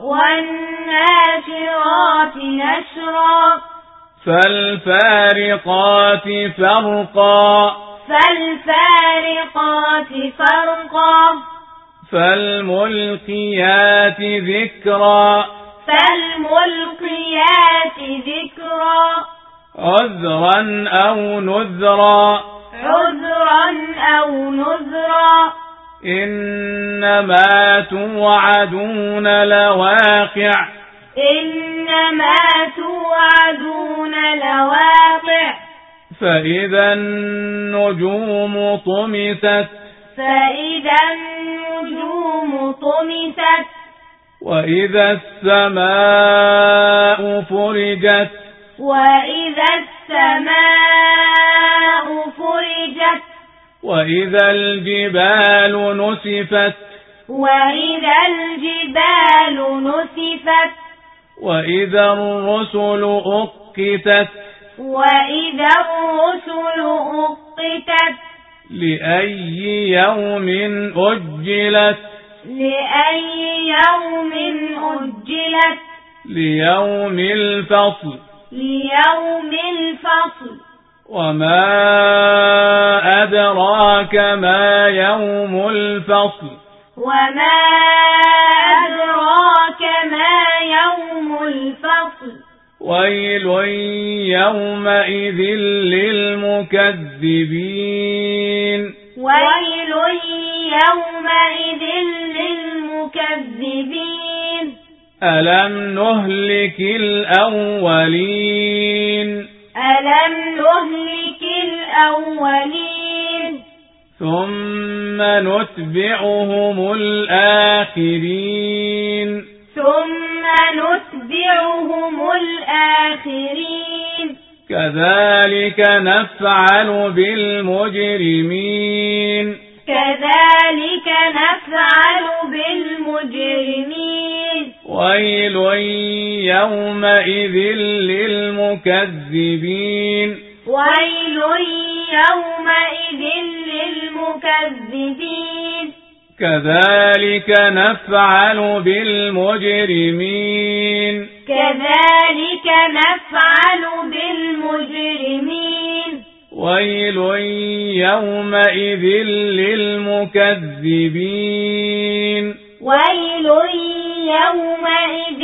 والناشرات نشرا. فالفارقات فرقا. فالفارقات فرقا. فالملقيات ذكرا. فالملقيات ذكرا. عذرا أو نذرا. عذرا أو نذرا. إنما توعدون لواقع. إنما توعدون لواقع. فإذا النجوم طمست. فإذا النجوم طمست. وإذا السماء فرجت. وإذا السماء فرجت. وإذا الجبال نسفت وإذا الجبال نسفت وإذا الرسل أقتت وإذا الرسل أقتت لأي يوم أجلت لأي يوم أجلت ليوم الفصل ليوم الفصل وما أدراك ما يوم الفصل وما أدراك ما يوم الفصل ويل يومئذ للمكذبين ويل يومئذ للمكذبين ألم نهلك الأولين ألم نهلك الأولين ثم نتبعهم الآخرين ثم نتبعهم الآخرين كذلك نفعل بالمجرمين كذلك نفعل بالمجرمين ويل يومئذ للمكذبين ويل يومئذ للمكذبين كذلك نفعل بالمجرمين كذلك نفعل بالمجرمين ويل يومئذ للمكذبين ويل يومئذ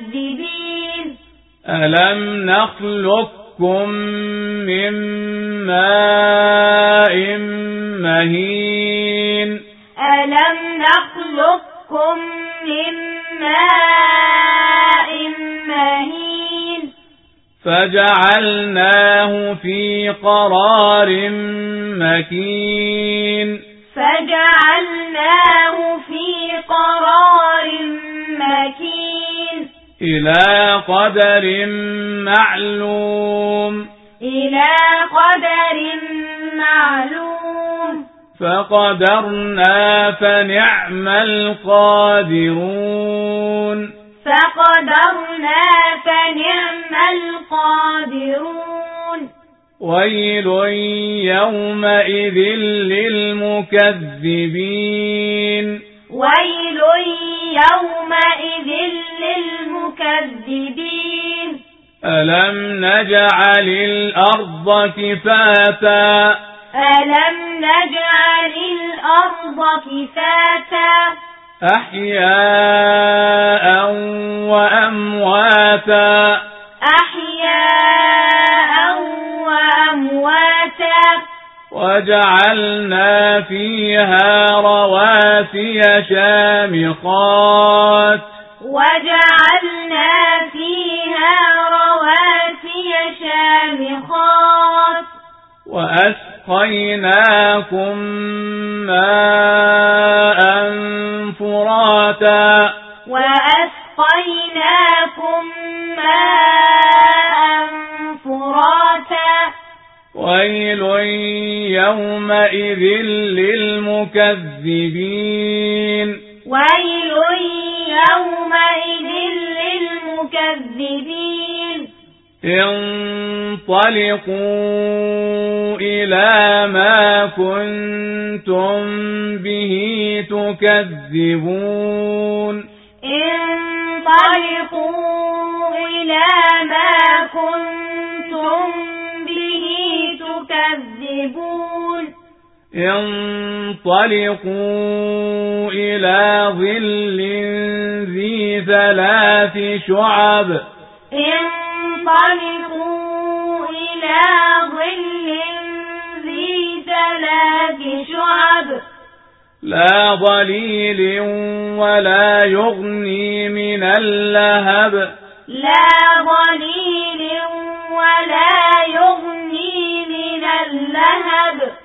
للمكذبين ألم نخلقكم من ماء مهين ألم نخلقكم من ماء مهين فجعلناه في قرار مكين فجعلناه في قرار مكين. إلى قدر معلوم. إلى قدر معلوم. فقدرنا فنعم القادرون. فقدرنا فنعم القادرون. ويل يومئذ للمكذبين ويل يومئذ للمكذبين ألم نجعل الأرض كفاتا ألم نجعل الأرض كفاتا أحياء وأمواتا أحياء وجعلنا فيها رواسي شامخات. وجعلنا فيها رواسي شامخات. وأسقيناكم ماء فراتا. ويل يومئذ للمكذبين ويل يومئذ للمكذبين انطلقوا إلى ما كنتم به تكذبون انطلقوا انطلقوا إلى ظل ذي ثلاث شعب. انطلقوا إلى ظل ذي ثلاث شعب. لا ضليل ولا يغني من اللهب. لا ضليل ولا يغني من اللهب.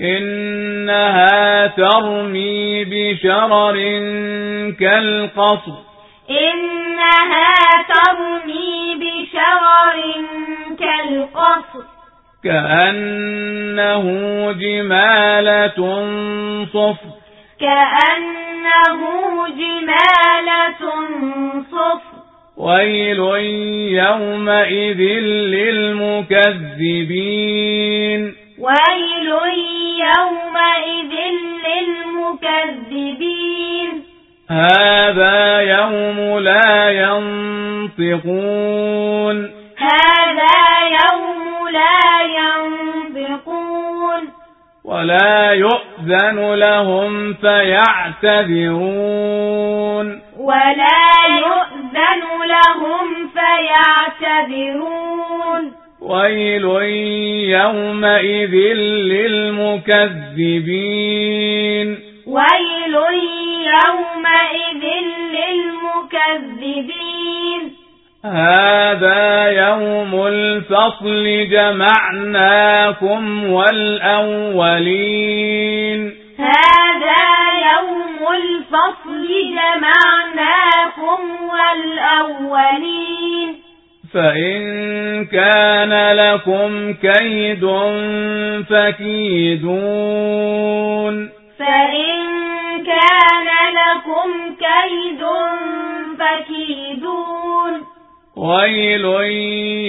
إنها ترمي بشرر كالقصر. إنها ترمي بشرر كالقصر. كأنه جمالة صفر. كأنه جمالة صفر. ويل يومئذ للمكذبين. ويل يومئذ للمكذبين هذا يوم لا ينطقون هذا يوم لا ينطقون ولا يؤذن لهم فيعتذرون ولا يؤذن لهم فيعتذرون ويل يومئذ للمكذبين ويل يومئذ للمكذبين هذا يوم الفصل جمعناكم والأولين هذا يوم الفصل جمعناكم والأولين فإن كان لكم كيد فكيدون. فإن كان لكم كيد فكيدون. ويل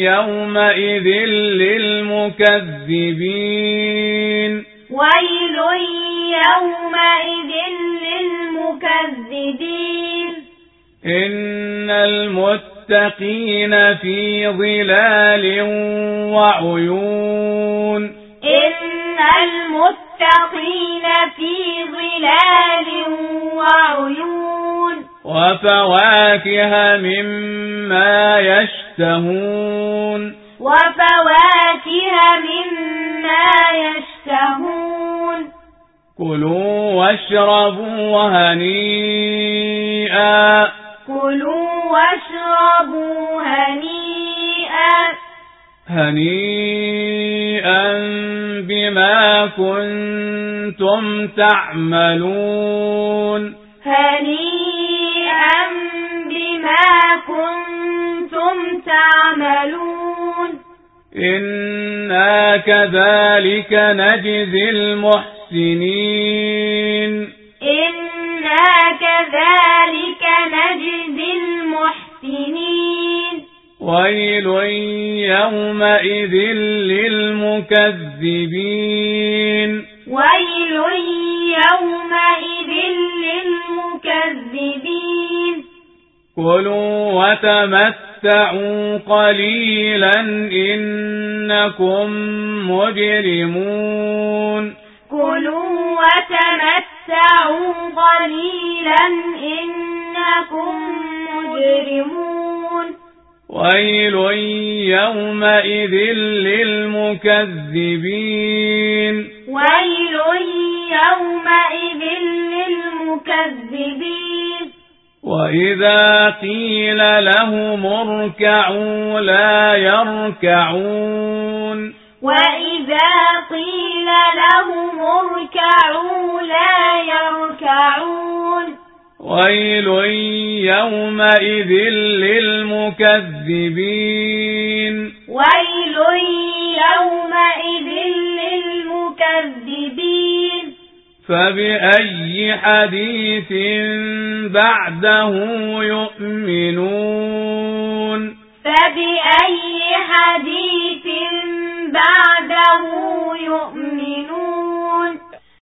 يومئذ للمكذبين. ويل يومئذ للمكذبين. إن المتقين في ظلال وعيون. إن المتقين في ظلال وعيون. وفواكه مما يشتهون. وفواكه مما يشتهون. كلوا واشربوا هنيئا. واشربوا هنيئا هنيئا بما كنتم تعملون هنيئا بما كنتم تعملون إنا كذلك نجزي المحسنين إنا كذلك نجزي ويل يومئذ للمكذبين. ويل يومئذ للمكذبين. كلوا وتمتعوا قليلا إنكم مجرمون. كلوا وتمتعوا قليلا إنكم مجرمون ويل يومئذ للمكذبين. ويل يومئذ للمكذبين. وإذا قيل لهم اركعوا لا يركعون. وإذا قيل لهم اركعوا لا يركعون. ويل يومئذ للمكذبين ويل يومئذ للمكذبين فبأي حديث بعده يؤمنون فبأي حديث بعده يؤمنون